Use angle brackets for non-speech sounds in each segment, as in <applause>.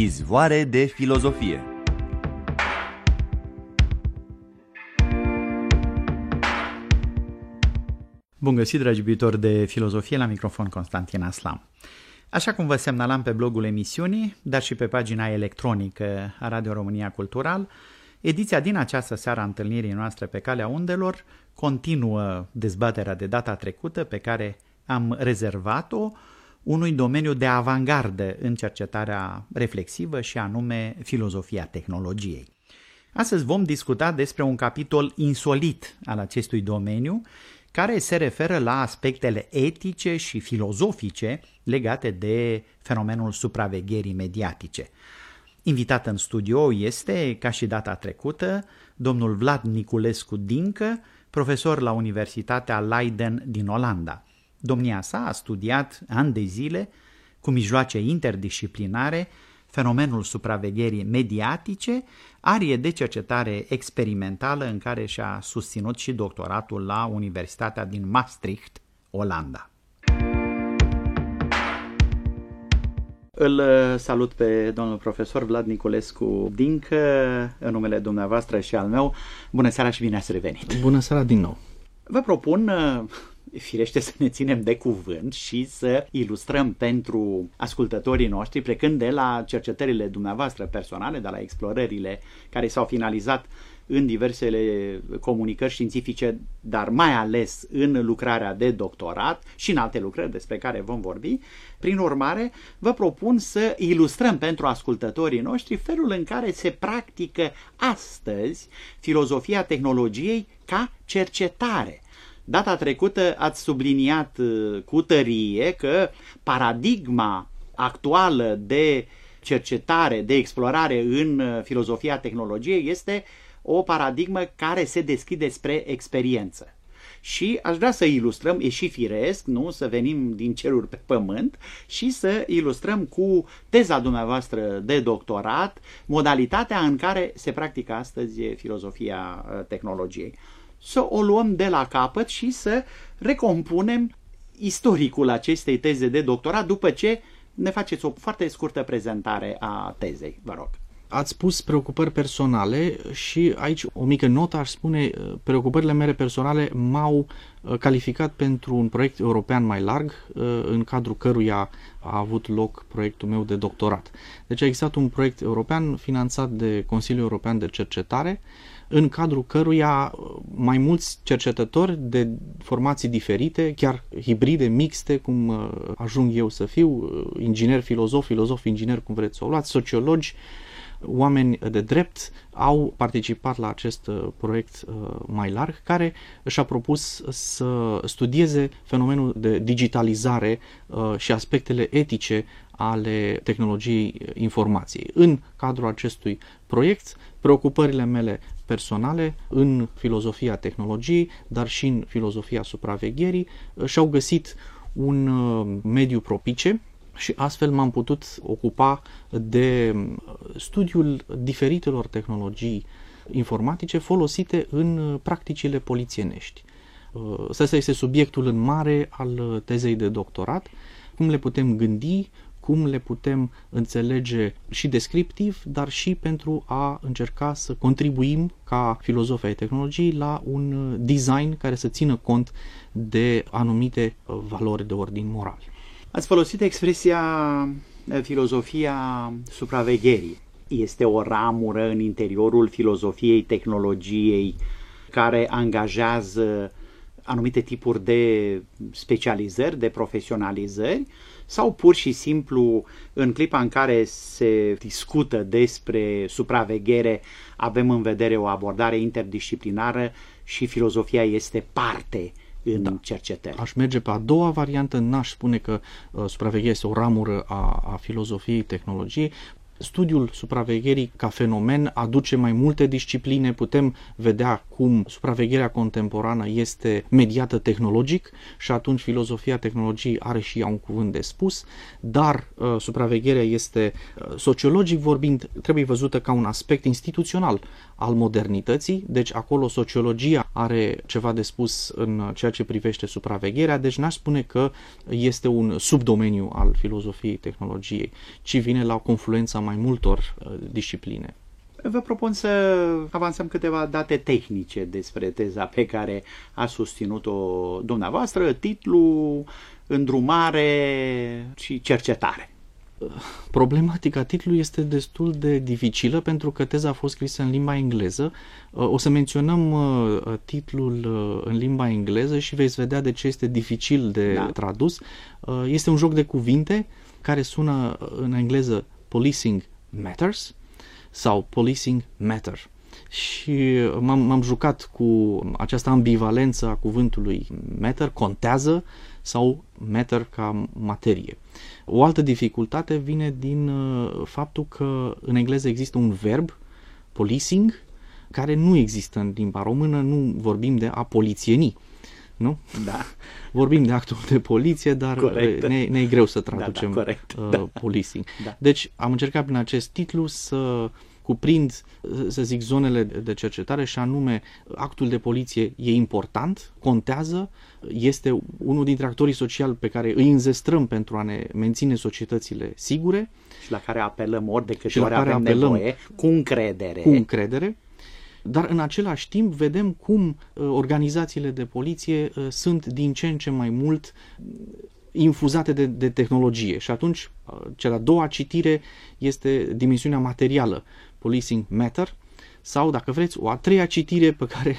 Izvoare de filozofie Bun găsit, dragi iubitori de filozofie, la microfon Constantin Aslam. Așa cum vă semnalam pe blogul emisiunii, dar și pe pagina electronică a Radio România Cultural, ediția din această seară a întâlnirii noastre pe calea undelor continuă dezbaterea de data trecută pe care am rezervat-o unui domeniu de avangardă în cercetarea reflexivă și anume filozofia tehnologiei. Astăzi vom discuta despre un capitol insolit al acestui domeniu, care se referă la aspectele etice și filozofice legate de fenomenul supravegherii mediatice. Invitat în studio este, ca și data trecută, domnul Vlad Niculescu Dincă, profesor la Universitatea Leiden din Olanda. Domnia sa a studiat ani de zile, cu mijloace interdisciplinare, fenomenul supravegherii mediatice, arie de cercetare experimentală în care și-a susținut și doctoratul la Universitatea din Maastricht, Olanda. Îl uh, salut pe domnul profesor Vlad Niculescu Dincă, în numele dumneavoastră și al meu. Bună seara și bine ați revenit! Bună seara din nou! Vă propun uh, firește să ne ținem de cuvânt și să ilustrăm pentru ascultătorii noștri, plecând de la cercetările dumneavoastră personale, de la explorările care s-au finalizat în diversele comunicări științifice, dar mai ales în lucrarea de doctorat și în alte lucrări despre care vom vorbi. Prin urmare, vă propun să ilustrăm pentru ascultătorii noștri felul în care se practică astăzi filozofia tehnologiei ca cercetare Data trecută ați subliniat uh, cu tărie că paradigma actuală de cercetare, de explorare în uh, filozofia tehnologiei este o paradigmă care se deschide spre experiență. Și aș vrea să ilustrăm, e și firesc, nu? Să venim din ceruri pe pământ și să ilustrăm cu teza dumneavoastră de doctorat modalitatea în care se practică astăzi filozofia uh, tehnologiei să o luăm de la capăt și să recompunem istoricul acestei teze de doctorat după ce ne faceți o foarte scurtă prezentare a tezei, vă rog. Ați spus preocupări personale și aici o mică notă aș spune, preocupările mele personale m-au uh, calificat pentru un proiect european mai larg, uh, în cadrul căruia a avut loc proiectul meu de doctorat. Deci a existat un proiect european finanțat de Consiliul European de Cercetare, în cadrul căruia uh, mai mulți cercetători de formații diferite, chiar hibride, mixte, cum uh, ajung eu să fiu, uh, inginer, filozof, filozof, inginer, cum vreți să o luați, sociologi, oameni de drept au participat la acest proiect mai larg care și-a propus să studieze fenomenul de digitalizare și aspectele etice ale tehnologiei informației. În cadrul acestui proiect, preocupările mele personale în filozofia tehnologiei, dar și în filozofia supravegherii și-au găsit un uh, mediu propice și astfel m-am putut ocupa de uh, studiul diferitelor tehnologii informatice folosite în uh, practicile polițienești. Asta este subiectul în mare al tezei de doctorat, cum le putem gândi, cum le putem înțelege și descriptiv, dar și pentru a încerca să contribuim ca filozofi ai tehnologiei la un design care să țină cont de anumite uh, valori de ordin moral. Ați folosit expresia uh, filozofia supravegherii. Este o ramură în interiorul filozofiei tehnologiei care angajează anumite tipuri de specializări, de profesionalizări sau pur și simplu în clipa în care se discută despre supraveghere avem în vedere o abordare interdisciplinară și filozofia este parte în da. cercetări. Aș merge pe a doua variantă, n-aș spune că uh, supravegherea este o ramură a, a filozofiei tehnologiei, Studiul supravegherii ca fenomen aduce mai multe discipline, putem vedea cum supravegherea contemporană este mediată tehnologic și atunci filozofia tehnologiei are și ea un cuvânt de spus, dar uh, supravegherea este, uh, sociologic vorbind, trebuie văzută ca un aspect instituțional al modernității, deci acolo sociologia are ceva de spus în ceea ce privește supravegherea, deci n-aș spune că este un subdomeniu al filozofiei tehnologiei, ci vine la confluența mai multor uh, discipline. Vă propun să avansăm câteva date tehnice despre teza pe care a susținut-o dumneavoastră, titlu, îndrumare și cercetare. Problematica titlului este destul de dificilă pentru că teza a fost scrisă în limba engleză. O să menționăm uh, titlul uh, în limba engleză și veți vedea de ce este dificil de da. tradus. Uh, este un joc de cuvinte care sună în engleză Policing Matters sau Policing Matter. Și m-am, m-am jucat cu această ambivalență a cuvântului matter, contează, sau matter ca materie. O altă dificultate vine din uh, faptul că în engleză există un verb, policing, care nu există în limba română, nu vorbim de a polițieni. Nu? Da. <laughs> Vorbim de actul de poliție, dar corect. ne, ne e greu să traducem da, da, corect. Uh, da. policing. Da. Deci am încercat prin acest titlu să cuprind, să zic, zonele de cercetare și anume actul de poliție e important, contează, este unul dintre actorii sociali pe care îi înzestrăm pentru a ne menține societățile sigure. Și la care apelăm ori de câte ori avem apelăm nevoie, cu încredere. Cu încredere. Dar în același timp vedem cum organizațiile de poliție sunt din ce în ce mai mult infuzate de, de tehnologie și atunci cea de-a doua citire este dimensiunea materială, policing matter, sau dacă vreți o a treia citire pe care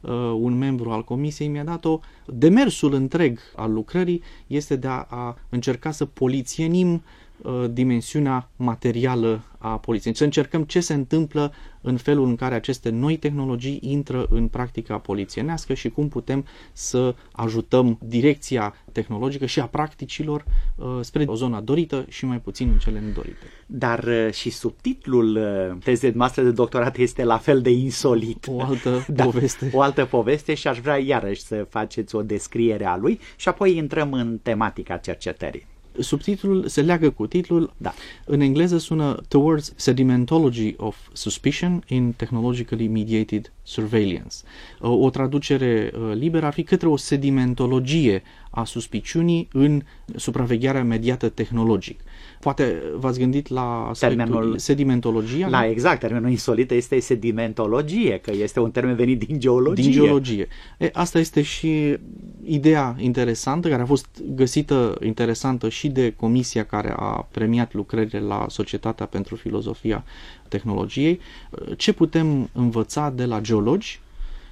uh, un membru al comisiei mi-a dat-o, demersul întreg al lucrării este de a, a încerca să polițienim uh, dimensiunea materială a poliției. Să încercăm ce se întâmplă în felul în care aceste noi tehnologii intră în practica polițienească și cum putem să ajutăm direcția tehnologică și a practicilor uh, spre o zonă dorită și mai puțin în cele nedorite. Dar uh, și subtitlul uh, tezei noastre de doctorat este la fel de insolit. O altă <laughs> da, poveste. O altă poveste și aș vrea iarăși să faceți o descriere a lui și apoi intrăm în tematica cercetării. Subtitlul se leagă cu titlul. Da. În engleză sună Towards Sedimentology of Suspicion in Technologically Mediated Surveillance. O traducere uh, liberă ar fi către o sedimentologie a suspiciunii în supravegherea mediată tehnologic. Poate v-ați gândit la termenul sedimentologia? La exact, termenul insolit este sedimentologie, că este un termen venit din geologie. Din geologie. E, asta este și ideea interesantă, care a fost găsită interesantă și de comisia care a premiat lucrările la Societatea pentru Filozofia Tehnologiei. Ce putem învăța de la geologi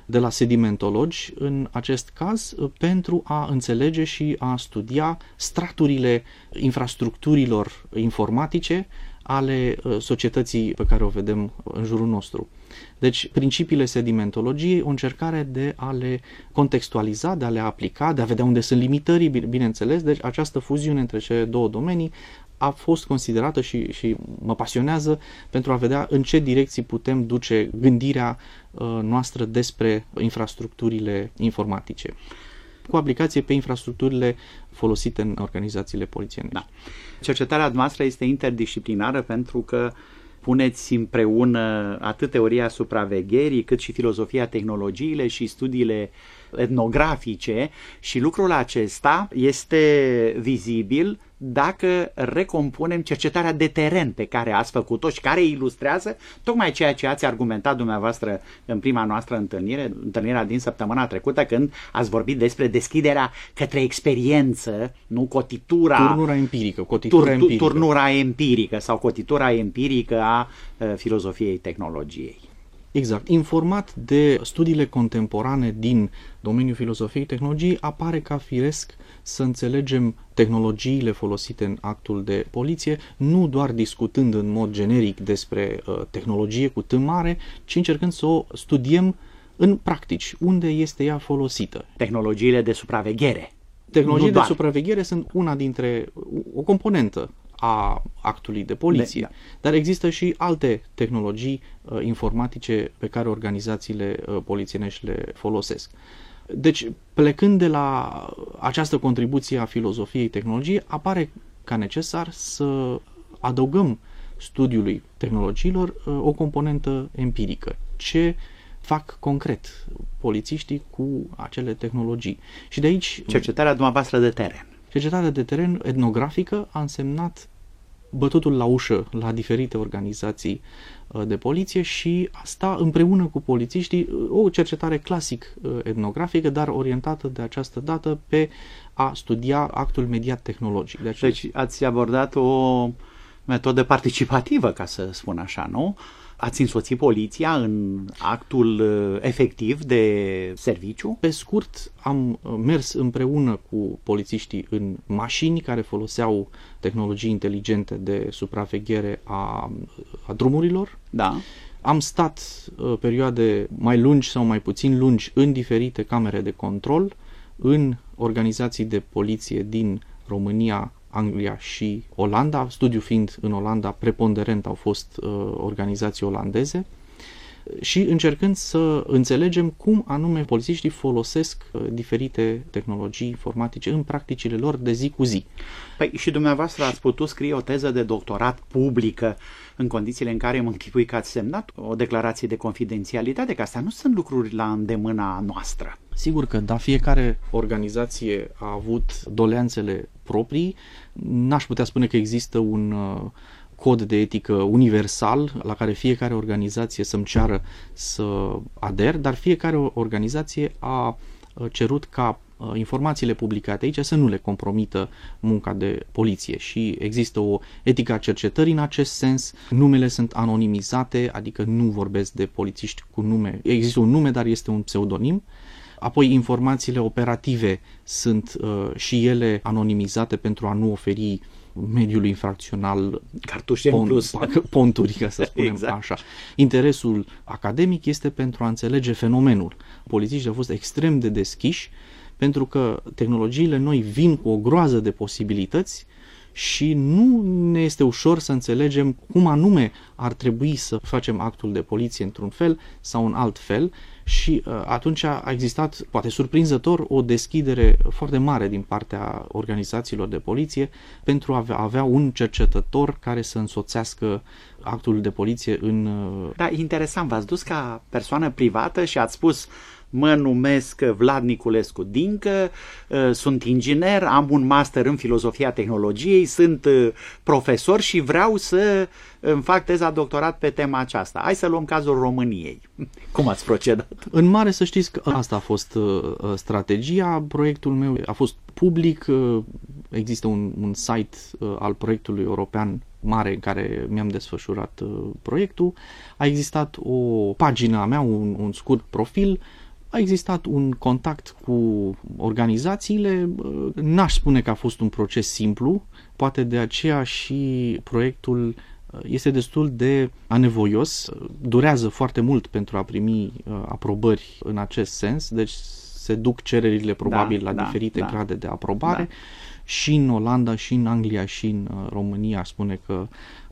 de la sedimentologi în acest caz pentru a înțelege și a studia straturile infrastructurilor informatice ale uh, societății pe care o vedem în jurul nostru. Deci, principiile sedimentologiei, o încercare de a le contextualiza, de a le aplica, de a vedea unde sunt limitării, bineînțeles, deci această fuziune între cele două domenii a fost considerată și, și mă pasionează pentru a vedea în ce direcții putem duce gândirea uh, noastră despre infrastructurile informatice cu aplicație pe infrastructurile folosite în organizațiile polițiene. Da. Cercetarea noastră este interdisciplinară pentru că puneți împreună atât teoria supravegherii, cât și filozofia tehnologiile și studiile etnografice și lucrul acesta este vizibil dacă recompunem cercetarea de teren pe care ați făcut-o și care ilustrează tocmai ceea ce ați argumentat dumneavoastră în prima noastră întâlnire, întâlnirea din săptămâna trecută, când ați vorbit despre deschiderea către experiență, nu cotitura... Turnura empirică, cotitura tur, empirică. Turnura empirică sau cotitura empirică a uh, filozofiei tehnologiei. Exact. Informat de studiile contemporane din domeniul filozofiei tehnologiei, apare ca firesc să înțelegem tehnologiile folosite în actul de poliție, nu doar discutând în mod generic despre uh, tehnologie cu T mare, ci încercând să o studiem în practici, unde este ea folosită. Tehnologiile de supraveghere. Tehnologiile de supraveghere sunt una dintre o componentă a actului de poliție. De, da. Dar există și alte tehnologii uh, informatice pe care organizațiile uh, polițienești le folosesc. Deci, plecând de la această contribuție a filozofiei tehnologiei, apare ca necesar să adăugăm studiului tehnologiilor uh, o componentă empirică. Ce fac concret polițiștii cu acele tehnologii. Și de aici... Cercetarea dumneavoastră de teren. Cercetarea de teren etnografică a însemnat bătutul la ușă la diferite organizații uh, de poliție și asta împreună cu polițiștii, uh, o cercetare clasic uh, etnografică, dar orientată de această dată pe a studia actul mediat tehnologic. Deci, deci ați abordat o metodă participativă, ca să spun așa, nu? Ați însoțit poliția în actul uh, efectiv de serviciu? Pe scurt, am uh, mers împreună cu polițiștii în mașini care foloseau tehnologii inteligente de supraveghere a, a drumurilor. Da. Am stat uh, perioade mai lungi sau mai puțin lungi în diferite camere de control, în organizații de poliție din România, Anglia și Olanda, studiu fiind în Olanda preponderent au fost uh, organizații olandeze și încercând să înțelegem cum anume polițiștii folosesc uh, diferite tehnologii informatice în practicile lor de zi cu zi. Păi și dumneavoastră ați putut scrie o teză de doctorat publică în condițiile în care mă închipui că ați semnat o declarație de confidențialitate, că astea nu sunt lucruri la îndemâna noastră. Sigur că da, fiecare organizație a avut doleanțele proprii. N-aș putea spune că există un uh, cod de etică universal la care fiecare organizație să-mi ceară să ader, dar fiecare organizație a uh, cerut ca uh, informațiile publicate aici să nu le compromită munca de poliție și există o etică a cercetării în acest sens. Numele sunt anonimizate, adică nu vorbesc de polițiști cu nume. Există un nume, dar este un pseudonim Apoi informațiile operative sunt uh, și ele anonimizate pentru a nu oferi mediului infracțional cartușe pont, plus. <laughs> ponturi, ca să spunem exact. așa. Interesul academic este pentru a înțelege fenomenul. Polițiștii au fost extrem de deschiși pentru că tehnologiile noi vin cu o groază de posibilități și nu ne este ușor să înțelegem cum anume ar trebui să facem actul de poliție într-un fel sau în alt fel și uh, atunci a existat, poate surprinzător, o deschidere foarte mare din partea organizațiilor de poliție pentru a avea un cercetător care să însoțească actul de poliție în... Uh, da, interesant, v-ați dus ca persoană privată și ați spus mă numesc Vlad Niculescu Dincă, uh, sunt inginer, am un master în filozofia tehnologiei, sunt uh, profesor și vreau să îmi fac teza doctorat pe tema aceasta. Hai să luăm cazul României. <laughs> Cum ați procedat? În mare să știți că asta a fost uh, strategia. Proiectul meu a fost public, există un, un site al proiectului european mare în care mi-am desfășurat proiectul. A existat o pagină a mea, un, un scurt profil a existat un contact cu organizațiile, n-aș spune că a fost un proces simplu, poate de aceea și proiectul uh, este destul de anevoios, durează foarte mult pentru a primi uh, aprobări în acest sens, deci se duc cererile probabil da, la da, diferite da, grade de aprobare. Da. Și în Olanda, și în Anglia, și în uh, România spune că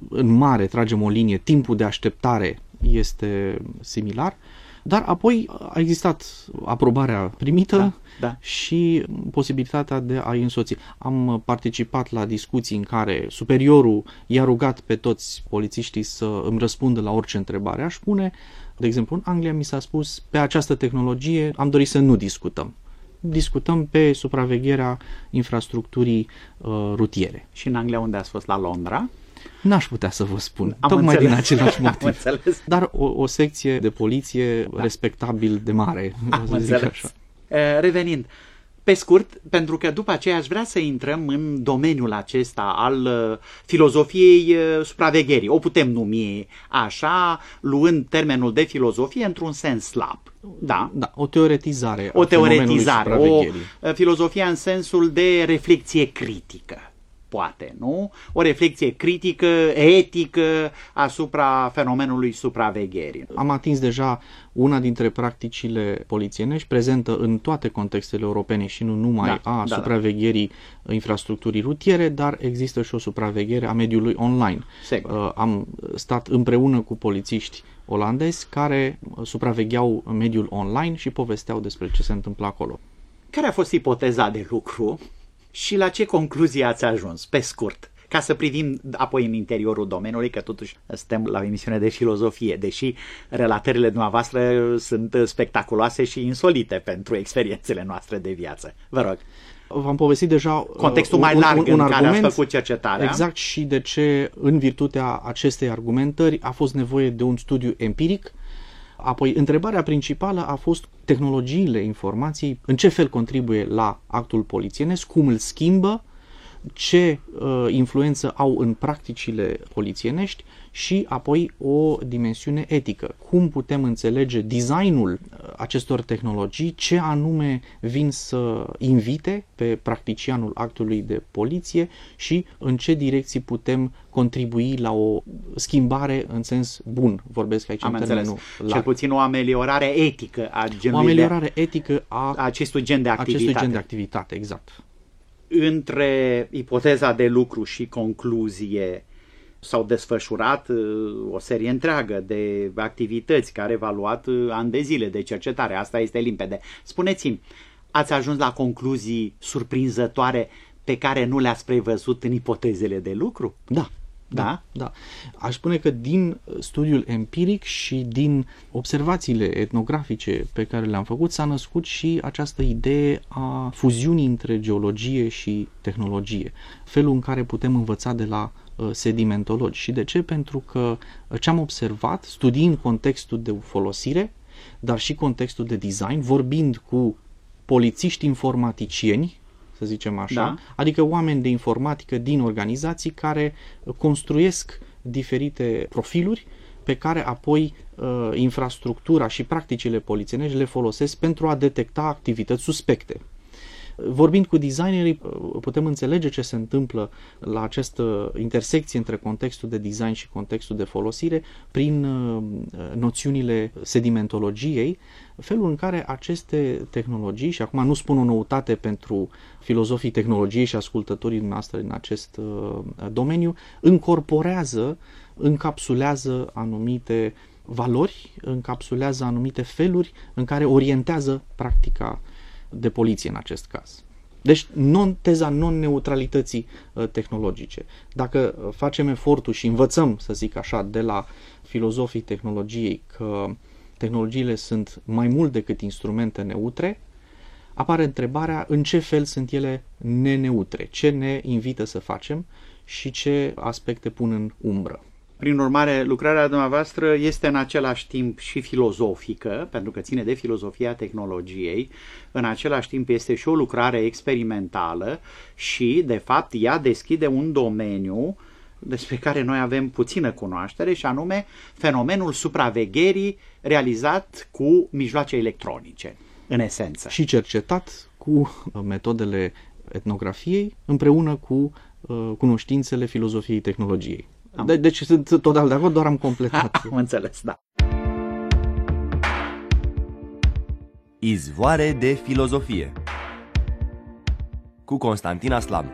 în mare tragem o linie, timpul de așteptare este similar. Uh, dar apoi a existat aprobarea primită da, da. și posibilitatea de a-i însoți. Am participat la discuții în care superiorul i-a rugat pe toți polițiștii să îmi răspundă la orice întrebare aș pune. De exemplu, în Anglia mi s-a spus, pe această tehnologie am dorit să nu discutăm discutăm pe supravegherea infrastructurii uh, rutiere. Și în Anglia unde ați fost? La Londra? N-aș putea să vă spun, Am tocmai înțeles. din același <laughs> motiv. Dar o, o secție de poliție da. respectabil de mare, Am să zic așa. Revenind, pe scurt, pentru că după aceea aș vrea să intrăm în domeniul acesta al uh, filozofiei uh, supravegherii. O putem numi așa, luând termenul de filozofie într-un sens slab. Da. da o teoretizare. O teoretizare, o uh, filozofie în sensul de reflexie critică poate, nu? O reflexie critică, etică asupra fenomenului supravegherii. Am atins deja una dintre practicile polițienești prezentă în toate contextele europene și nu numai da, a da, supravegherii da. infrastructurii rutiere, dar există și o supraveghere a mediului online. Sigur. Uh, am stat împreună cu polițiști olandezi care supravegheau mediul online și povesteau despre ce se întâmplă acolo. Care a fost ipoteza de lucru și la ce concluzie ați ajuns, pe scurt? Ca să privim apoi în interiorul domeniului, că totuși suntem la o emisiune de filozofie, deși relatările dumneavoastră sunt spectaculoase și insolite pentru experiențele noastre de viață. Vă rog. V-am povestit deja contextul mai larg un, un, un în argument, care a făcut cercetarea. Exact și de ce, în virtutea acestei argumentări, a fost nevoie de un studiu empiric. Apoi, întrebarea principală a fost tehnologiile informației, în ce fel contribuie la actul polițienesc, cum îl schimbă, ce uh, influență au în practicile polițienești și apoi o dimensiune etică. Cum putem înțelege designul uh, acestor tehnologii, ce anume vin să invite pe practicianul actului de poliție și în ce direcții putem contribui la o schimbare în sens bun. Vorbesc aici Am în înțeles. termenul larg. Cel puțin o ameliorare etică a genului O ameliorare de, etică a, a acestui gen de activitate. Acestui gen de activitate, exact. Între ipoteza de lucru și concluzie s-au desfășurat uh, o serie întreagă de activități care v-a luat uh, ani de zile de cercetare. Asta este limpede. Spuneți-mi, ați ajuns la concluzii surprinzătoare pe care nu le-ați prevăzut în ipotezele de lucru? Da. Da? da? Da. Aș spune că din studiul empiric și din observațiile etnografice pe care le-am făcut s-a născut și această idee a fuziunii între geologie și tehnologie. Felul în care putem învăța de la Uh, sedimentologi. Și de ce? Pentru că uh, ce am observat, studiind contextul de folosire, dar și contextul de design, vorbind cu polițiști informaticieni, să zicem așa, da. adică oameni de informatică din organizații care uh, construiesc diferite profiluri pe care apoi uh, infrastructura și practicile polițienești le folosesc pentru a detecta activități suspecte. Vorbind cu designerii, putem înțelege ce se întâmplă la această intersecție între contextul de design și contextul de folosire prin uh, noțiunile sedimentologiei, felul în care aceste tehnologii, și acum nu spun o noutate pentru filozofii tehnologiei și ascultătorii noastre în acest uh, domeniu, încorporează, încapsulează anumite valori, încapsulează anumite feluri în care orientează practica de poliție în acest caz. Deci non, teza non-neutralității uh, tehnologice. Dacă uh, facem efortul și învățăm, să zic așa, de la filozofii tehnologiei că tehnologiile sunt mai mult decât instrumente neutre, apare întrebarea în ce fel sunt ele neneutre, ce ne invită să facem și ce aspecte pun în umbră. Prin urmare, lucrarea dumneavoastră este în același timp și filozofică, pentru că ține de filozofia tehnologiei, în același timp este și o lucrare experimentală și, de fapt, ea deschide un domeniu despre care noi avem puțină cunoaștere și anume fenomenul supravegherii realizat cu mijloace electronice, în esență. Și cercetat cu metodele etnografiei împreună cu uh, cunoștințele filozofiei tehnologiei. Am. De, deci sunt total de acord, doar am completat. <laughs> am înțeles, da. Izvoare de filozofie cu Constantin Aslam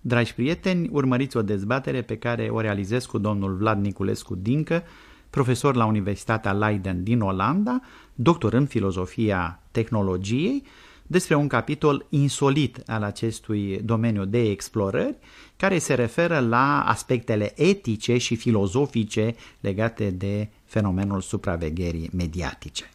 Dragi prieteni, urmăriți o dezbatere pe care o realizez cu domnul Vlad Niculescu Dincă, profesor la Universitatea Leiden din Olanda, doctor în filozofia tehnologiei, despre un capitol insolit al acestui domeniu de explorări, care se referă la aspectele etice și filozofice legate de fenomenul supravegherii mediatice.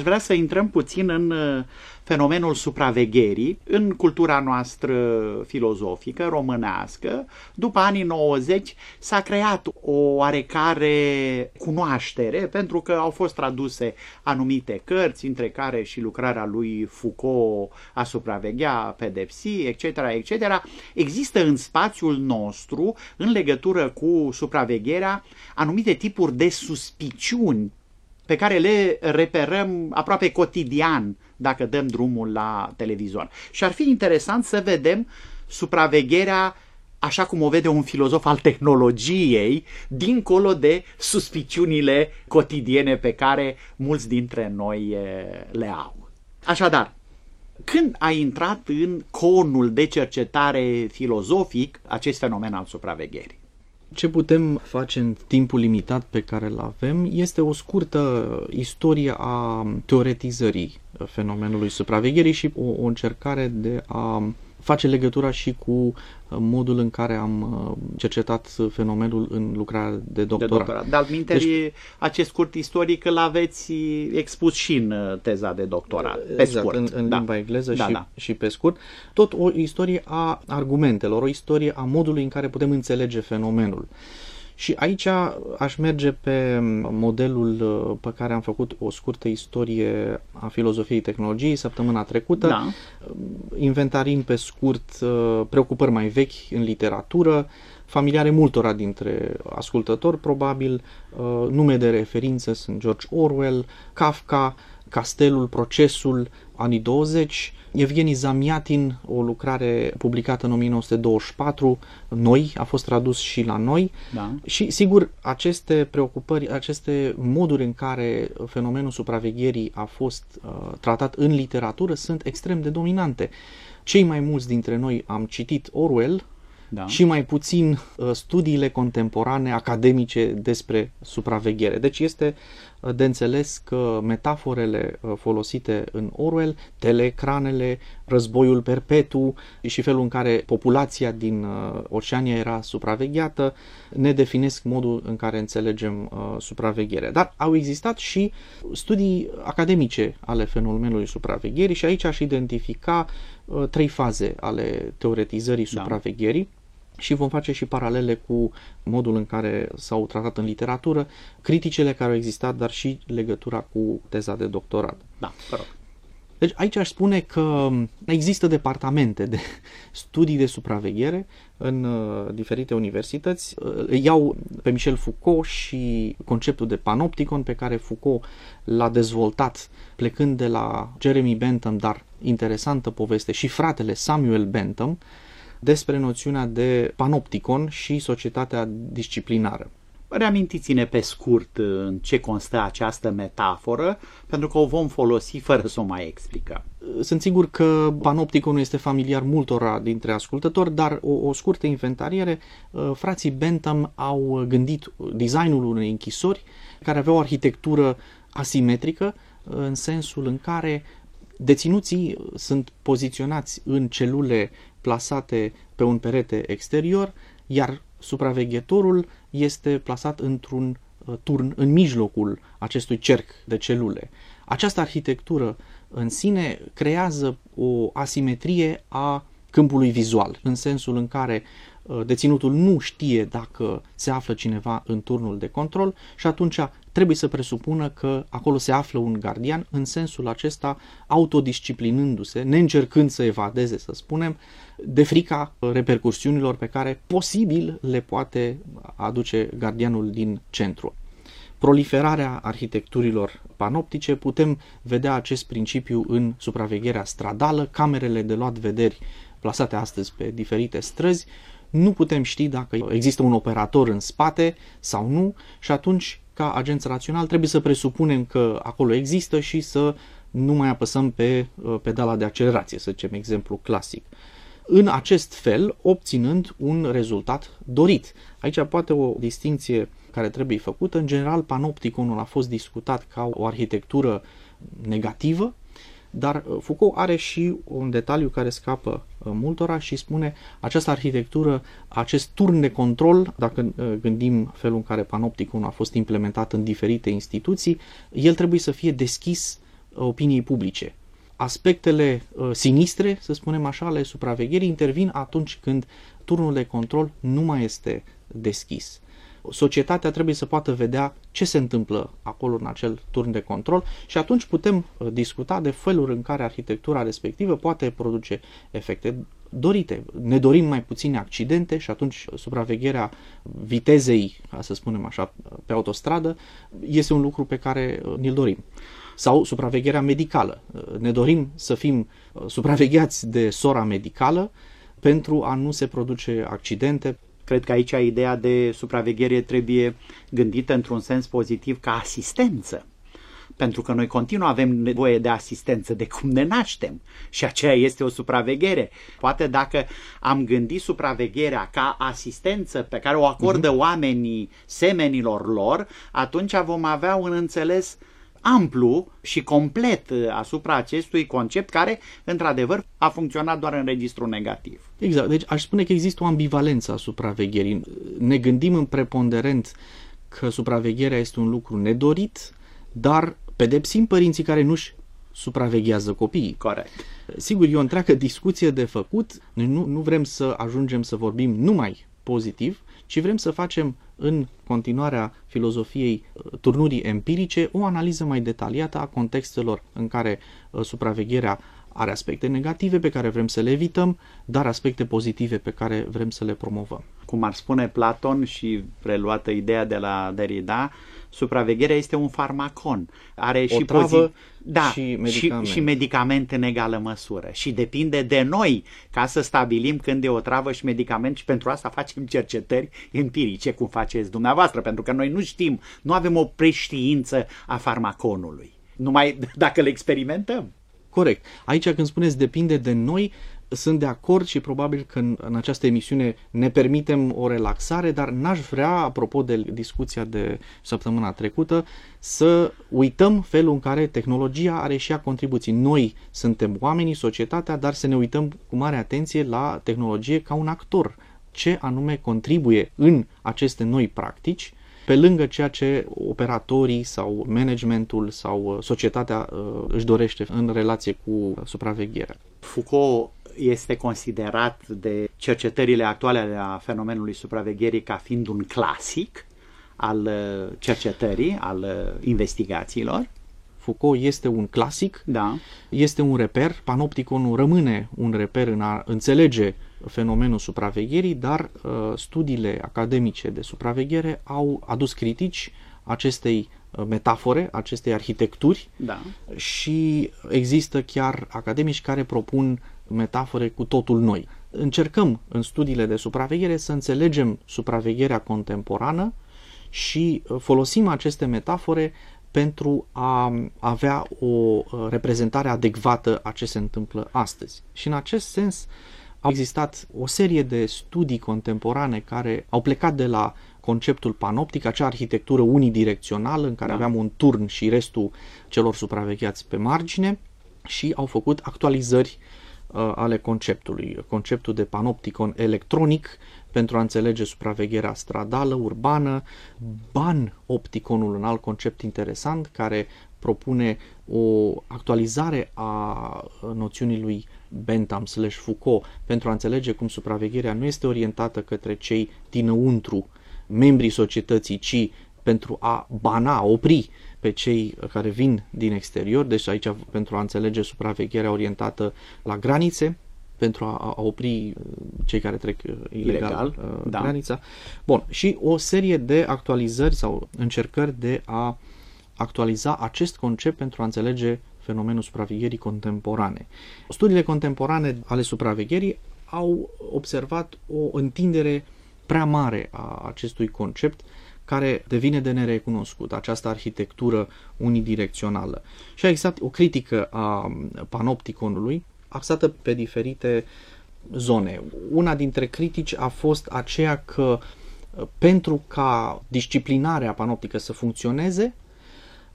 Aș vrea să intrăm puțin în uh, fenomenul supravegherii în cultura noastră filozofică românească. După anii 90 s-a creat o oarecare cunoaștere pentru că au fost traduse anumite cărți, între care și lucrarea lui Foucault a supraveghea, pedepsi, etc., etc. Există în spațiul nostru, în legătură cu supravegherea, anumite tipuri de suspiciuni pe care le reperăm aproape cotidian dacă dăm drumul la televizor. Și ar fi interesant să vedem supravegherea așa cum o vede un filozof al tehnologiei, dincolo de suspiciunile cotidiene pe care mulți dintre noi le au. Așadar, când a intrat în conul de cercetare filozofic acest fenomen al supravegherii? Ce putem face în timpul limitat pe care îl avem este o scurtă istorie a teoretizării fenomenului supravegherii și o, o încercare de a face legătura și cu uh, modul în care am uh, cercetat fenomenul în lucrarea de doctorat. De doctorat. De altminte, deci, acest scurt istoric îl aveți expus și în uh, teza de doctorat, pe exact, scurt. în, în da. limba engleză da, și, da. și pe scurt. Tot o istorie a argumentelor, o istorie a modului în care putem înțelege fenomenul. Și aici aș merge pe modelul uh, pe care am făcut o scurtă istorie a filozofiei tehnologiei săptămâna trecută, da. Uh, inventarind pe scurt uh, preocupări mai vechi în literatură, familiare multora dintre ascultători, probabil. Nume de referință sunt George Orwell, Kafka, Castelul, Procesul, anii 20, Evgeni Zamiatin, o lucrare publicată în 1924, noi, a fost tradus și la noi. Da. Și, sigur, aceste preocupări, aceste moduri în care fenomenul supravegherii a fost uh, tratat în literatură sunt extrem de dominante. Cei mai mulți dintre noi am citit Orwell, da. și mai puțin uh, studiile contemporane academice despre supraveghere. Deci este uh, de înțeles că metaforele uh, folosite în Orwell, teleecranele, războiul perpetu și felul în care populația din Oceania era supravegheată, ne definesc modul în care înțelegem supravegherea. Dar au existat și studii academice ale fenomenului supravegherii și aici aș identifica trei faze ale teoretizării da. supravegherii și vom face și paralele cu modul în care s-au tratat în literatură, criticele care au existat, dar și legătura cu teza de doctorat. Da, vă rog. Deci aici aș spune că există departamente de studii de supraveghere în uh, diferite universități. Uh, iau pe Michel Foucault și conceptul de panopticon pe care Foucault l-a dezvoltat plecând de la Jeremy Bentham, dar interesantă poveste, și fratele Samuel Bentham, despre noțiunea de panopticon și societatea disciplinară. Reamintiți-ne pe scurt în ce constă această metaforă, pentru că o vom folosi fără să o mai explicăm. Sunt sigur că panopticonul este familiar multora dintre ascultători, dar o, o scurtă inventariere, uh, frații Bentham au gândit designul unei închisori care avea o arhitectură asimetrică, în sensul în care deținuții sunt poziționați în celule plasate pe un perete exterior, iar supraveghetorul este plasat într-un uh, turn în mijlocul acestui cerc de celule. Această arhitectură în sine creează o asimetrie a câmpului vizual, în sensul în care uh, deținutul nu știe dacă se află cineva în turnul de control și atunci trebuie să presupună că acolo se află un gardian în sensul acesta autodisciplinându-se, neîncercând să evadeze, să spunem, de frica repercursiunilor pe care posibil le poate aduce gardianul din centru. Proliferarea arhitecturilor panoptice, putem vedea acest principiu în supravegherea stradală, camerele de luat vederi plasate astăzi pe diferite străzi, nu putem ști dacă există un operator în spate sau nu și atunci ca agenți rațional trebuie să presupunem că acolo există și să nu mai apăsăm pe uh, pedala de accelerație, să zicem exemplu clasic. În acest fel, obținând un rezultat dorit. Aici poate o distinție care trebuie făcută. În general, panopticonul a fost discutat ca o arhitectură negativă, dar uh, Foucault are și un detaliu care scapă uh, multora și spune această arhitectură, acest turn de control, dacă uh, gândim felul în care panopticul a fost implementat în diferite instituții, el trebuie să fie deschis opiniei publice. Aspectele sinistre, să spunem așa, ale supravegherii intervin atunci când turnul de control nu mai este deschis societatea trebuie să poată vedea ce se întâmplă acolo în acel turn de control și atunci putem uh, discuta de felul în care arhitectura respectivă poate produce efecte dorite. Ne dorim mai puține accidente și atunci supravegherea vitezei, ca să spunem așa, pe autostradă este un lucru pe care uh, ni-l dorim. Sau supravegherea medicală. Uh, ne dorim să fim supravegheați de sora medicală pentru a nu se produce accidente. Cred că aici ideea de supraveghere trebuie gândită într-un sens pozitiv ca asistență pentru că noi continuu avem nevoie de asistență de cum ne naștem și aceea este o supraveghere. Poate dacă am gândit supravegherea ca asistență pe care o acordă uh-huh. oamenii semenilor lor, atunci vom avea un înțeles amplu și complet asupra acestui concept care, într-adevăr, a funcționat doar în registru negativ. Exact. Deci aș spune că există o ambivalență a supravegherii. Ne gândim în preponderent că supravegherea este un lucru nedorit, dar pedepsim părinții care nu-și supraveghează copiii. Corect. Sigur, e o întreagă discuție de făcut. Noi nu, nu vrem să ajungem să vorbim numai pozitiv, ci vrem să facem în continuarea filozofiei uh, turnurii empirice o analiză mai detaliată a contextelor în care uh, supravegherea are aspecte negative pe care vrem să le evităm, dar aspecte pozitive pe care vrem să le promovăm. Cum ar spune Platon și preluată ideea de la Derrida, supravegherea este un farmacon. Are o și travă da, și, medicament. Și, și medicament în egală măsură. Și depinde de noi ca să stabilim când e o travă și medicament și pentru asta facem cercetări empirice, cum faceți dumneavoastră, pentru că noi nu știm, nu avem o preștiință a farmaconului. Numai dacă le experimentăm. Corect. Aici când spuneți depinde de noi, sunt de acord și probabil că în, în această emisiune ne permitem o relaxare, dar n-aș vrea, apropo de discuția de săptămâna trecută, să uităm felul în care tehnologia are și ea contribuții. Noi suntem oamenii, societatea, dar să ne uităm cu mare atenție la tehnologie ca un actor. Ce anume contribuie în aceste noi practici pe lângă ceea ce operatorii sau managementul sau uh, societatea uh, își dorește în relație cu supravegherea. Foucault este considerat de cercetările actuale a fenomenului supravegherii ca fiind un clasic al uh, cercetării, al uh, investigațiilor. Foucault este un clasic, da. este un reper, panopticonul rămâne un reper în a înțelege fenomenul supravegherii, dar uh, studiile academice de supraveghere au adus critici acestei uh, metafore, acestei arhitecturi da. și există chiar academici care propun metafore cu totul noi. Încercăm în studiile de supraveghere să înțelegem supravegherea contemporană și uh, folosim aceste metafore pentru a avea o uh, reprezentare adecvată a ce se întâmplă astăzi. Și în acest sens au existat o serie de studii contemporane care au plecat de la conceptul panoptic, acea arhitectură unidirecțională în care da. aveam un turn și restul celor supravegheați pe margine și au făcut actualizări uh, ale conceptului. Conceptul de panopticon electronic pentru a înțelege supravegherea stradală, urbană, ban opticonul, un alt concept interesant care propune o actualizare a noțiunii lui Bentham slash Foucault pentru a înțelege cum supravegherea nu este orientată către cei dinăuntru, membrii societății, ci pentru a bana, opri pe cei care vin din exterior, deci aici pentru a înțelege supravegherea orientată la granițe, pentru a, a opri uh, cei care trec uh, ilegal, ilegal uh, da. granița. Bun, și o serie de actualizări sau încercări de a actualiza acest concept pentru a înțelege fenomenul supravegherii contemporane. Studiile contemporane ale supravegherii au observat o întindere prea mare a acestui concept care devine de nerecunoscut, această arhitectură unidirecțională. Și a existat o critică a panopticonului axată pe diferite zone. Una dintre critici a fost aceea că pentru ca disciplinarea panoptică să funcționeze,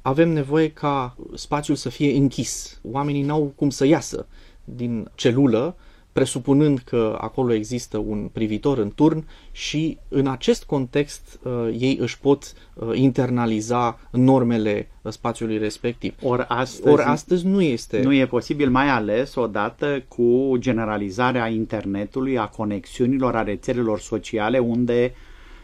avem nevoie ca spațiul să fie închis. Oamenii n-au cum să iasă din celulă, presupunând că acolo există un privitor în turn și în acest context uh, ei își pot uh, internaliza normele spațiului respectiv. Ori astăzi, Or astăzi nu este. Nu e posibil, mai ales odată cu generalizarea internetului, a conexiunilor, a rețelelor sociale, unde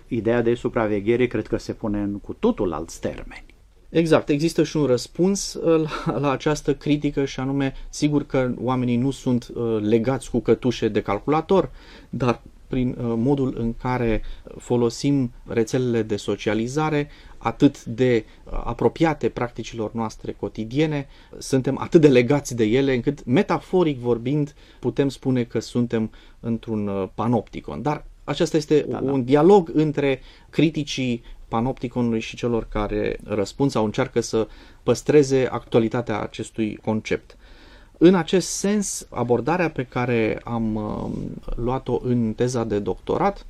ideea de supraveghere cred că se pune în cu totul alți termeni. Exact, există și un răspuns uh, la, la această critică și anume, sigur că oamenii nu sunt uh, legați cu cătușe de calculator, dar prin uh, modul în care folosim rețelele de socializare atât de uh, apropiate practicilor noastre cotidiene, suntem atât de legați de ele încât metaforic vorbind putem spune că suntem într-un uh, panopticon. Dar acesta este da, da. un dialog între criticii panopticonului și celor care răspund sau încearcă să păstreze actualitatea acestui concept. În acest sens, abordarea pe care am uh, luat-o în teza de doctorat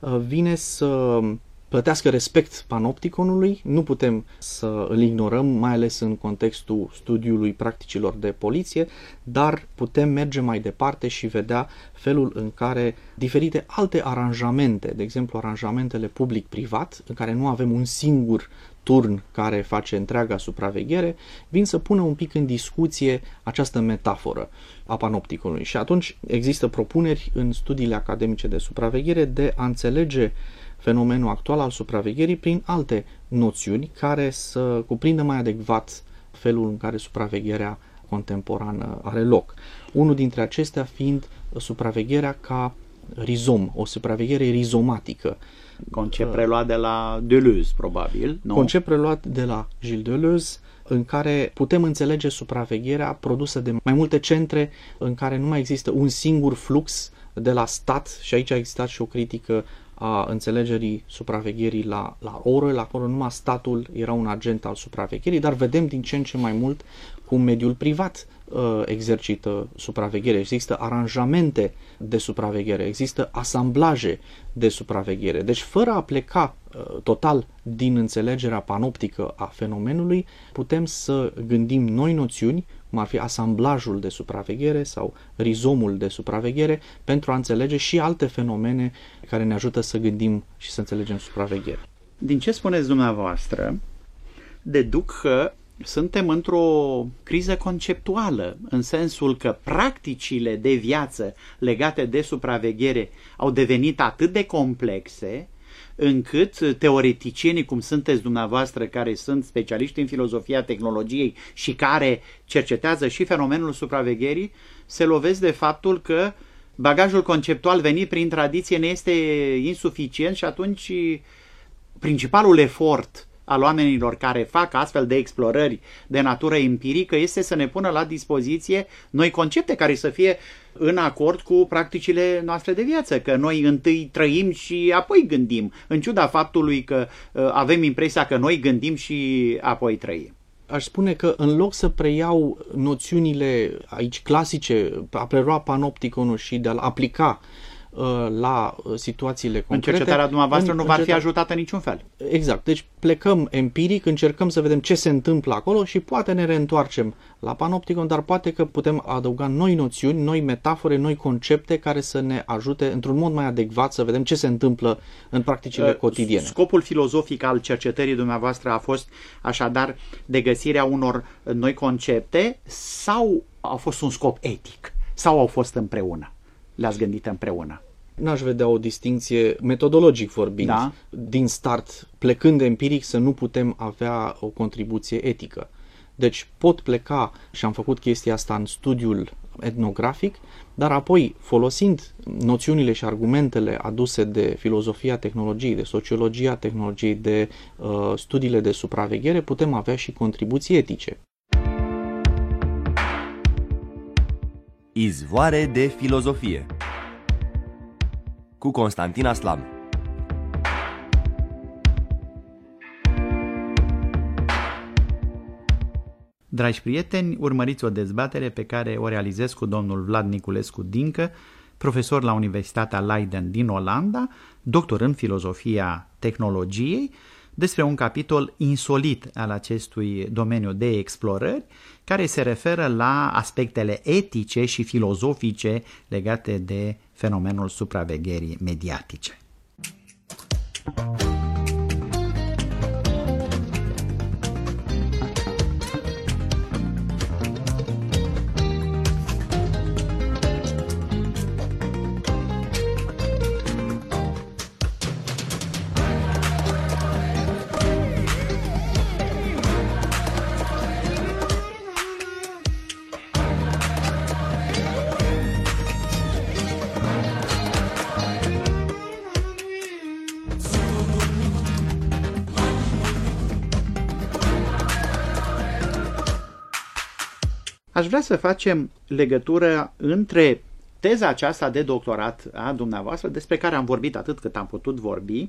uh, vine să plătească respect panopticonului, nu putem să îl ignorăm, mai ales în contextul studiului practicilor de poliție, dar putem merge mai departe și vedea felul în care diferite alte aranjamente, de exemplu aranjamentele public-privat, în care nu avem un singur turn care face întreaga supraveghere, vin să pună un pic în discuție această metaforă a panopticului. Și atunci există propuneri în studiile academice de supraveghere de a înțelege fenomenul actual al supravegherii prin alte noțiuni care să cuprindă mai adecvat felul în care supravegherea contemporană are loc. Unul dintre acestea fiind supravegherea ca rizom, o supraveghere rizomatică. Concept uh, preluat de la Deleuze, probabil, nu? Concept preluat de la Gilles Deleuze, în care putem înțelege supravegherea produsă de mai multe centre, în care nu mai există un singur flux de la stat și aici a existat și o critică a înțelegerii supravegherii la, la oră, la acolo numai statul era un agent al supravegherii, dar vedem din ce în ce mai mult cum mediul privat uh, exercită supraveghere. Există aranjamente de supraveghere, există asamblaje de supraveghere. Deci, fără a pleca uh, total din înțelegerea panoptică a fenomenului, putem să gândim noi noțiuni, cum ar fi asamblajul de supraveghere sau rizomul de supraveghere, pentru a înțelege și alte fenomene care ne ajută să gândim și să înțelegem supraveghere. Din ce spuneți dumneavoastră, deduc că suntem într-o criză conceptuală, în sensul că practicile de viață legate de supraveghere au devenit atât de complexe încât teoreticienii, cum sunteți dumneavoastră, care sunt specialiști în filozofia tehnologiei și care cercetează și fenomenul supravegherii, se lovesc de faptul că bagajul conceptual venit prin tradiție ne este insuficient și atunci principalul efort al oamenilor care fac astfel de explorări de natură empirică este să ne pună la dispoziție noi concepte care să fie în acord cu practicile noastre de viață, că noi întâi trăim și apoi gândim, în ciuda faptului că uh, avem impresia că noi gândim și apoi trăim. Aș spune că în loc să preiau noțiunile aici clasice, a prelua panopticonul și de a-l aplica Uh, la uh, situațiile concrete. În cercetarea dumneavoastră în, nu va fi ajutată niciun fel. Exact. Deci plecăm empiric, încercăm să vedem ce se întâmplă acolo și poate ne reîntoarcem la panopticon, dar poate că putem adăuga noi noțiuni, noi metafore, noi concepte care să ne ajute într-un mod mai adecvat să vedem ce se întâmplă în practicile uh, cotidiene. Scopul filozofic al cercetării dumneavoastră a fost așadar de găsirea unor noi concepte sau a fost un scop etic? Sau au fost împreună? Le-ați gândit împreună? N-aș vedea o distinție metodologic vorbind. Da? Din start, plecând de empiric, să nu putem avea o contribuție etică. Deci pot pleca, și am făcut chestia asta în studiul etnografic, dar apoi, folosind noțiunile și argumentele aduse de filozofia tehnologiei, de sociologia tehnologiei, de uh, studiile de supraveghere, putem avea și contribuții etice. Izvoare de filozofie. Cu Constantin Aslam Dragi prieteni, urmăriți o dezbatere pe care o realizez cu domnul Vlad Niculescu Dincă, profesor la Universitatea Leiden din Olanda, doctor în filozofia tehnologiei, despre un capitol insolit al acestui domeniu de explorări, care se referă la aspectele etice și filozofice legate de fenomenul supravegherii mediatice. aș vrea să facem legătură între teza aceasta de doctorat a dumneavoastră, despre care am vorbit atât cât am putut vorbi,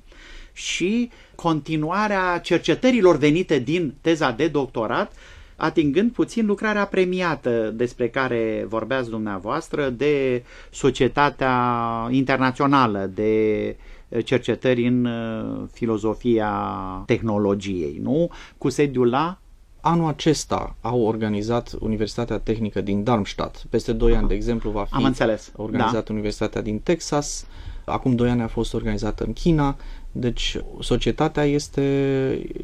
și continuarea cercetărilor venite din teza de doctorat, atingând puțin lucrarea premiată despre care vorbeați dumneavoastră de Societatea Internațională de cercetări în uh, filozofia tehnologiei, nu? Cu sediul la Anul acesta au organizat Universitatea Tehnică din Darmstadt. Peste 2 ani, de exemplu, va fi Am înțeles. organizată da. Universitatea din Texas. Acum 2 ani a fost organizată în China. Deci societatea este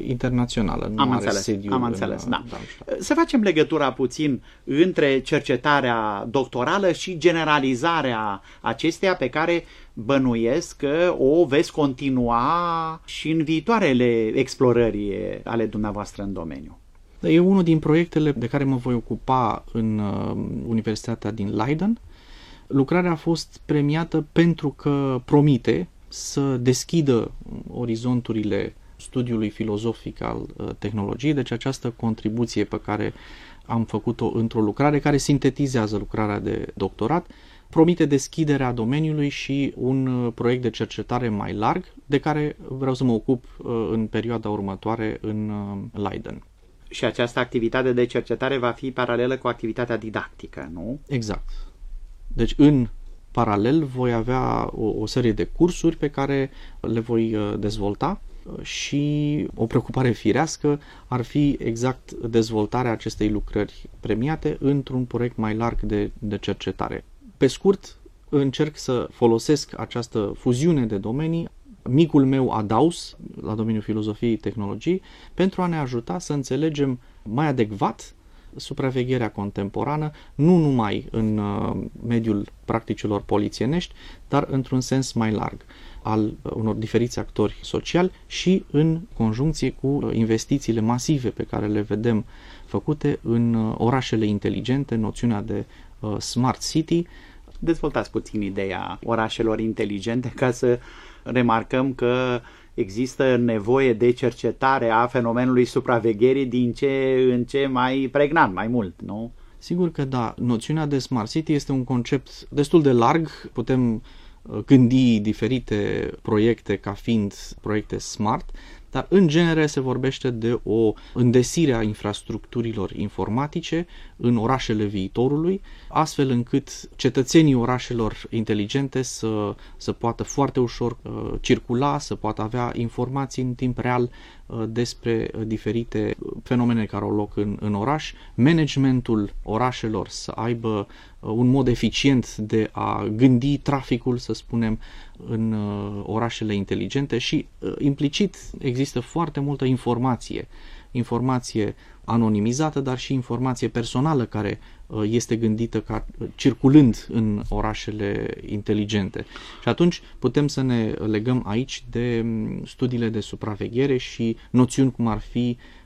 internațională, nu am are înțeles, sediu am în înțeles, da. Darmstadt. Să facem legătura puțin între cercetarea doctorală și generalizarea acesteia pe care bănuiesc că o veți continua și în viitoarele explorări ale dumneavoastră în domeniu. E unul din proiectele de care mă voi ocupa în uh, Universitatea din Leiden. Lucrarea a fost premiată pentru că promite să deschidă orizonturile studiului filozofic al uh, tehnologiei, deci această contribuție pe care am făcut-o într-o lucrare care sintetizează lucrarea de doctorat, promite deschiderea domeniului și un uh, proiect de cercetare mai larg, de care vreau să mă ocup uh, în perioada următoare în Leiden. Și această activitate de cercetare va fi paralelă cu activitatea didactică, nu? Exact. Deci în paralel voi avea o, o serie de cursuri pe care le voi uh, dezvolta uh, și o preocupare firească ar fi exact dezvoltarea acestei lucrări premiate într-un proiect mai larg de, de cercetare. Pe scurt, încerc să folosesc această fuziune de domenii, micul meu adaus la domeniul filozofiei tehnologii, pentru a ne ajuta să înțelegem mai adecvat supravegherea contemporană, nu numai în uh, mediul practicilor polițienești, dar într-un sens mai larg al uh, unor diferiți actori sociali și în conjuncție cu uh, investițiile masive pe care le vedem făcute în orașele inteligente, noțiunea de smart city. Dezvoltați puțin ideea orașelor inteligente ca să remarcăm că există nevoie de cercetare a fenomenului supravegherii din ce în ce mai pregnant, mai mult, nu? Sigur că da. Noțiunea de Smart City este un concept destul de larg. Putem uh, gândi diferite proiecte ca fiind proiecte smart, dar în genere se vorbește de o îndesire a infrastructurilor informatice în orașele viitorului, astfel încât cetățenii orașelor inteligente să, să poată foarte ușor uh, circula, să poată avea informații în timp real uh, despre uh, diferite fenomene care au loc în, în oraș, managementul orașelor să aibă uh, un mod eficient de a gândi traficul, să spunem, în uh, orașele inteligente și uh, implicit există foarte multă informație, informație anonimizată, dar și informație personală care uh, este gândită ca circulând în orașele inteligente. Și atunci putem să ne legăm aici de mm, studiile de supraveghere și noțiuni cum ar fi uh,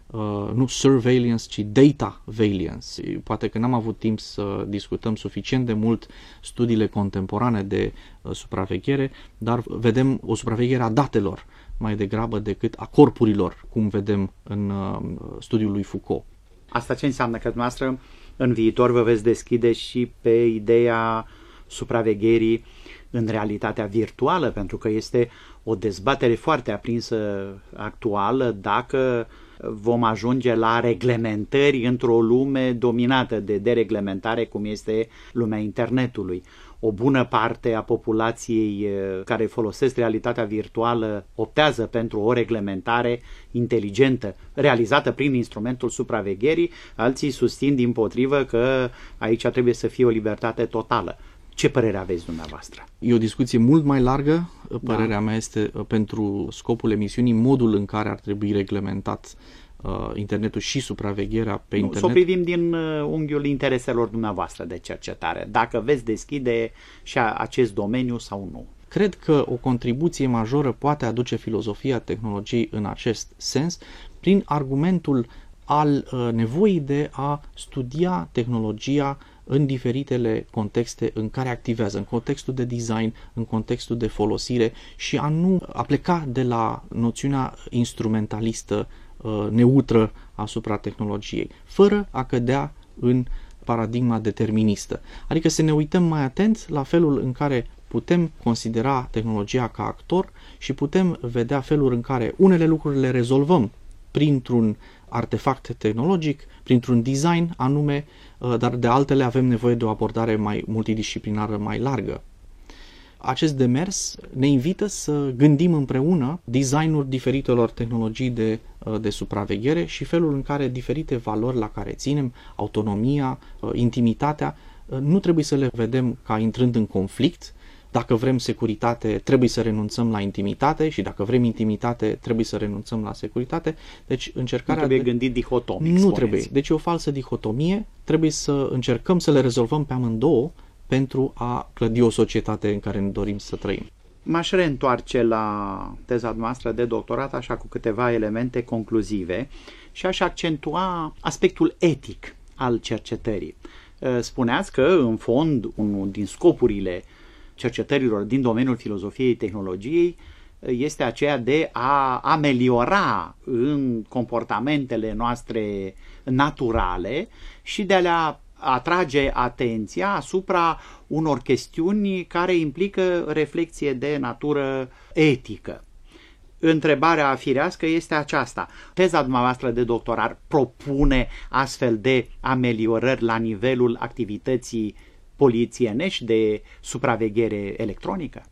nu surveillance, ci data valiance. Poate că n-am avut timp să discutăm suficient de mult studiile contemporane de uh, supraveghere, dar vedem o supraveghere a datelor mai degrabă decât a corpurilor, cum vedem în uh, studiul lui Foucault. Asta ce înseamnă că dumneavoastră în viitor vă veți deschide și pe ideea supravegherii în realitatea virtuală, pentru că este o dezbatere foarte aprinsă actuală dacă vom ajunge la reglementări într-o lume dominată de dereglementare cum este lumea internetului o bună parte a populației care folosesc realitatea virtuală optează pentru o reglementare inteligentă, realizată prin instrumentul supravegherii, alții susțin din potrivă că aici trebuie să fie o libertate totală. Ce părere aveți dumneavoastră? E o discuție mult mai largă. Părerea da. mea este pentru scopul emisiunii modul în care ar trebui reglementat uh, internetul și supravegherea pe nu, internet. Să o privim din uh, unghiul intereselor dumneavoastră de cercetare, dacă veți deschide și a, acest domeniu sau nu. Cred că o contribuție majoră poate aduce filozofia tehnologiei în acest sens prin argumentul al uh, nevoii de a studia tehnologia în diferitele contexte în care activează, în contextul de design, în contextul de folosire și a nu a pleca de la noțiunea instrumentalistă Uh, neutră asupra tehnologiei, fără a cădea în paradigma deterministă. Adică să ne uităm mai atent la felul în care putem considera tehnologia ca actor și putem vedea felul în care unele lucruri le rezolvăm printr-un artefact tehnologic, printr-un design anume, uh, dar de altele avem nevoie de o abordare mai multidisciplinară, mai largă. Acest demers ne invită să gândim împreună designul diferitelor tehnologii de, uh, de supraveghere și felul în care diferite valori la care ținem, autonomia, uh, intimitatea, nu trebuie să le vedem ca intrând în conflict, dacă vrem securitate, trebuie să renunțăm la intimitate și dacă vrem intimitate, trebuie să renunțăm la securitate. Deci încercarea... Nu trebuie de... gândit dihotomic, Nu spuneți. trebuie. Deci e o falsă dihotomie. Trebuie să încercăm să le rezolvăm pe amândouă pentru a clădi o societate în care ne dorim să trăim. M-aș reîntoarce la teza noastră de doctorat, așa cu câteva elemente concluzive și aș accentua aspectul etic al cercetării. Spuneați că, în fond, unul din scopurile cercetărilor din domeniul filozofiei tehnologiei este aceea de a ameliora în comportamentele noastre naturale și de a le atrage atenția asupra unor chestiuni care implică reflexie de natură etică. Întrebarea firească este aceasta. Teza dumneavoastră de doctorat propune astfel de ameliorări la nivelul activității polițienești de supraveghere electronică?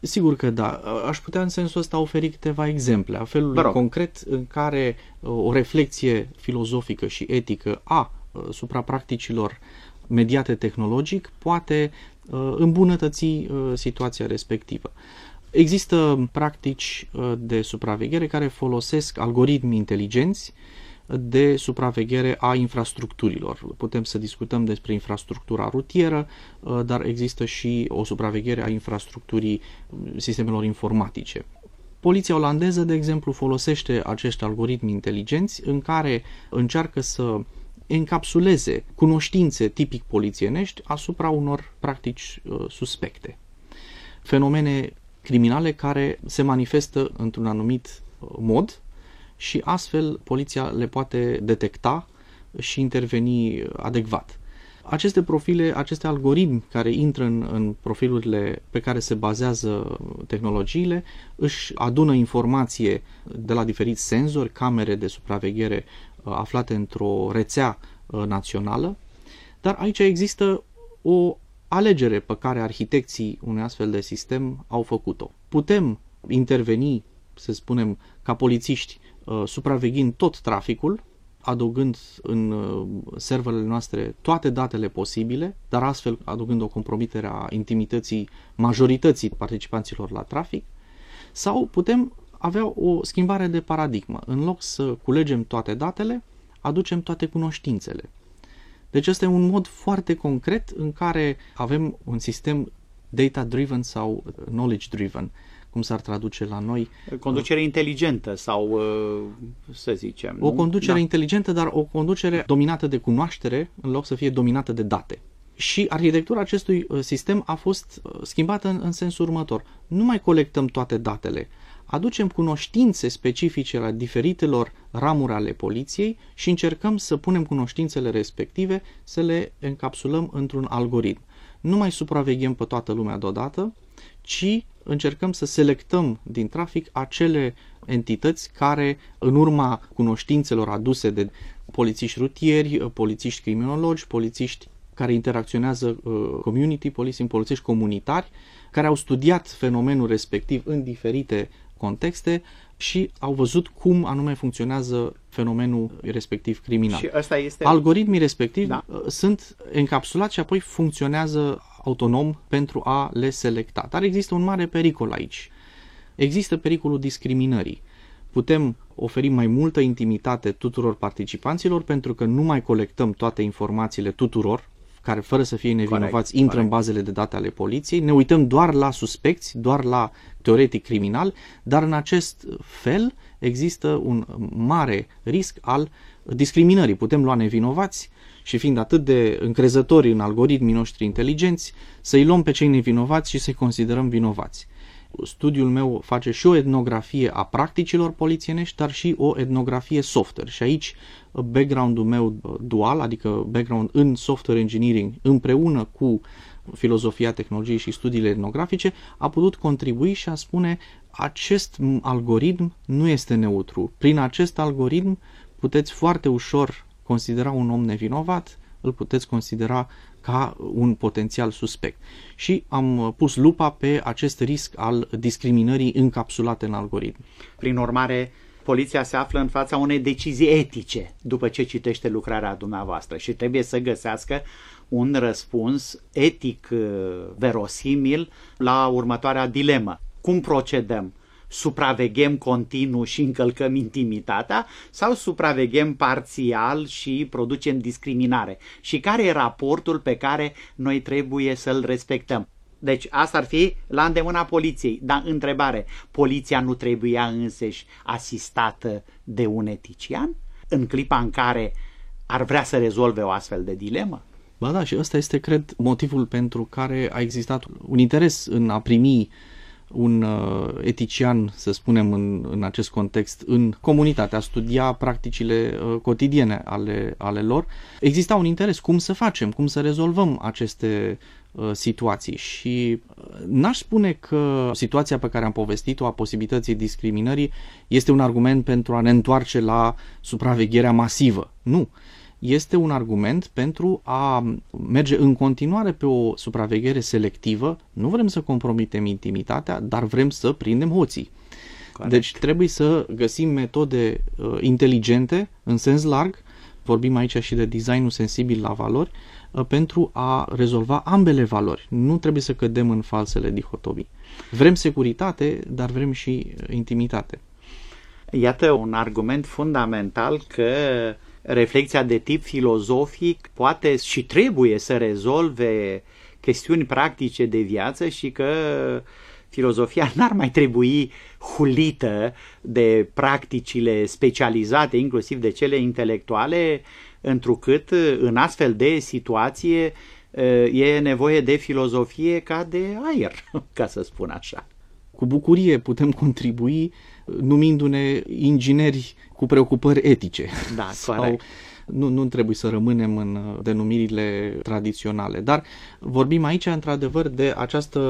Sigur că da. Aș putea în sensul ăsta oferi câteva exemple a felului concret în care uh, o reflexie filozofică și etică a uh, suprapracticilor mediate tehnologic poate uh, îmbunătăți situația respectivă. Există practici de supraveghere care folosesc algoritmi inteligenți de supraveghere a infrastructurilor. Putem să discutăm despre infrastructura rutieră, uh, dar există și o supraveghere a infrastructurii mm, sistemelor informatice. Poliția olandeză, de exemplu, folosește acești algoritmi inteligenți în care încearcă să encapsuleze cunoștințe tipic polițienești asupra unor practici uh, suspecte. Fenomene criminale care se manifestă într-un anumit uh, mod și astfel poliția le poate detecta și interveni adecvat. Aceste profile, aceste algoritmi care intră în, în profilurile pe care se bazează tehnologiile, își adună informație de la diferiți senzori, camere de supraveghere uh, aflate într-o rețea uh, națională, dar aici există o alegere pe care arhitecții unui astfel de sistem au făcut-o. Putem interveni, să spunem, ca polițiști Uh, supraveghind tot traficul, adăugând în uh, serverele noastre toate datele posibile, dar astfel adăugând o compromitere a intimității majorității participanților la trafic, sau putem avea o schimbare de paradigmă. În loc să culegem toate datele, aducem toate cunoștințele. Deci este un mod foarte concret în care avem un sistem data-driven sau knowledge-driven cum s-ar traduce la noi. Conducere inteligentă sau uh, să zicem. O conducere da. inteligentă, dar o conducere dominată de cunoaștere în loc să fie dominată de date. Și arhitectura acestui uh, sistem a fost uh, schimbată în, în sensul următor. Nu mai colectăm toate datele, aducem cunoștințe specifice la diferitelor ramuri ale poliției și încercăm să punem cunoștințele respective, să le encapsulăm într-un algoritm. Nu mai supraveghem pe toată lumea deodată, ci încercăm să selectăm din trafic acele entități care, în urma cunoștințelor aduse de polițiști rutieri, polițiști criminologi, polițiști care interacționează uh, community policing, polițiști comunitari, care au studiat fenomenul respectiv în diferite contexte și au văzut cum anume funcționează fenomenul respectiv criminal. Și asta este... Algoritmii respectivi da. Uh, sunt encapsulați și apoi funcționează autonom pentru a le selecta. Dar există un mare pericol aici. Există pericolul discriminării. Putem oferi mai multă intimitate tuturor participanților pentru că nu mai colectăm toate informațiile tuturor, care fără să fie nevinovați corect, intră corect. în bazele de date ale poliției, ne uităm doar la suspecți, doar la teoretic criminal, dar în acest fel există un mare risc al discriminării. Putem lua nevinovați și fiind atât de încrezători în algoritmii noștri inteligenți, să-i luăm pe cei nevinovați și să-i considerăm vinovați. studiul meu face și o etnografie a practicilor polițienești, dar și o etnografie software. Și aici background-ul meu dual, adică background în software engineering, împreună cu filozofia tehnologiei și studiile etnografice, a putut contribui și a spune acest algoritm nu este neutru. Prin acest algoritm puteți foarte ușor considera un om nevinovat, îl puteți considera ca un potențial suspect. Și am pus lupa pe acest risc al discriminării încapsulate în algoritm. Prin urmare, poliția se află în fața unei decizii etice după ce citește lucrarea dumneavoastră și trebuie să găsească un răspuns etic uh, verosimil la următoarea dilemă. Cum procedăm? Supraveghem continuu și încălcăm intimitatea sau supraveghem parțial și producem discriminare? Și care e raportul pe care noi trebuie să-l respectăm? Deci asta ar fi la îndemâna poliției. Dar întrebare, poliția nu trebuia însăși asistată de un etician în clipa în care ar vrea să rezolve o astfel de dilemă? Ba da, și ăsta este, cred, motivul pentru care a existat un interes în a primi un uh, etician, să spunem în, în acest context, în comunitate, a studia practicile uh, cotidiene ale, ale lor, exista un interes cum să facem, cum să rezolvăm aceste uh, situații. Și uh, n-aș spune că situația pe care am povestit-o a posibilității discriminării este un argument pentru a ne întoarce la supravegherea masivă. Nu este un argument pentru a merge în continuare pe o supraveghere selectivă. Nu vrem să compromitem intimitatea, dar vrem să prindem hoții. Corect. Deci trebuie să găsim metode uh, inteligente, în sens larg, vorbim aici și de designul sensibil la valori, uh, pentru a rezolva ambele valori. Nu trebuie să cădem în falsele dihotomii. Vrem securitate, dar vrem și uh, intimitate. Iată un argument fundamental că reflexia de tip filozofic poate și trebuie să rezolve chestiuni practice de viață și că filozofia <laughs> n-ar mai trebui hulită de practicile specializate, inclusiv de cele intelectuale, întrucât în astfel de situație e nevoie de filozofie ca de aer, <laughs> ca să spun așa. Cu bucurie putem contribui numindu-ne ingineri cu preocupări etice. Da, <laughs> Sau nu, nu trebuie să rămânem în uh, denumirile tradiționale, dar vorbim aici într-adevăr de această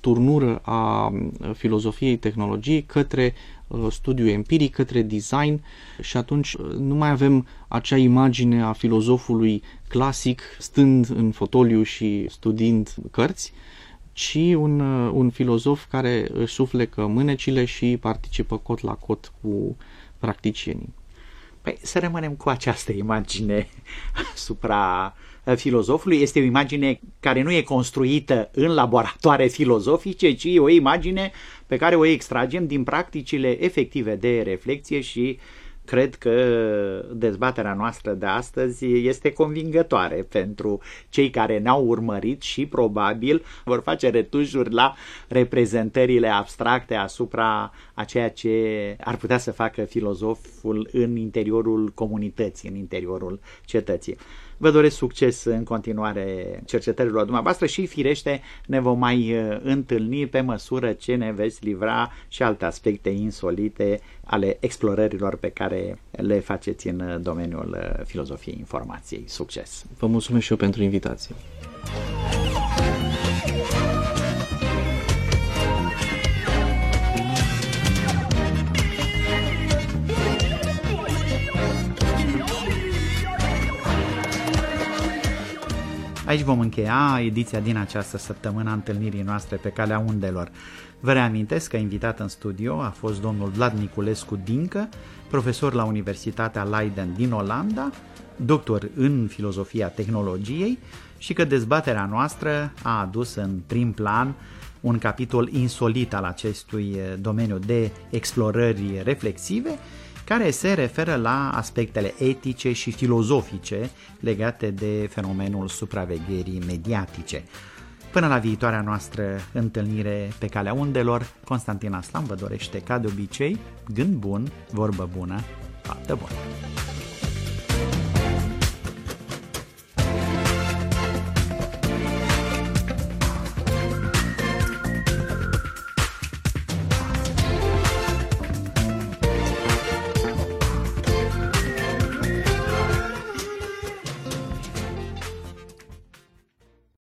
turnură a uh, filozofiei tehnologiei către uh, studiu empiric, către design. Și atunci nu mai avem acea imagine a filozofului clasic stând în fotoliu și studiind cărți, ci un, un filozof care își suflecă mânecile și participă cot la cot cu practicienii. Păi să rămânem cu această imagine <laughs> asupra filozofului. Este o imagine care nu e construită în laboratoare filozofice, ci o imagine pe care o extragem din practicile efective de reflexie și cred că dezbaterea noastră de astăzi este convingătoare pentru cei care ne-au urmărit și probabil vor face retușuri la reprezentările abstracte asupra a ceea ce ar putea să facă filozoful în interiorul comunității, în interiorul cetății. Vă doresc succes în continuare cercetărilor dumneavoastră și firește ne vom mai uh, întâlni pe măsură ce ne veți livra și alte aspecte insolite ale explorărilor pe care le faceți în uh, domeniul uh, filozofiei informației. Succes! Vă mulțumesc și eu pentru invitație! Aici vom încheia ediția din această săptămână a întâlnirii noastre pe calea undelor. Vă reamintesc că invitat în studio a fost domnul Vlad Niculescu Dincă, profesor la Universitatea Leiden din Olanda, doctor în filozofia tehnologiei și că dezbaterea noastră a adus în prim plan un capitol insolit al acestui domeniu de explorări reflexive care se referă la aspectele etice și filozofice legate de fenomenul supravegherii mediatice. Până la viitoarea noastră întâlnire pe calea undelor, Constantin Aslan vă dorește ca de obicei gând bun, vorbă bună, faptă bună!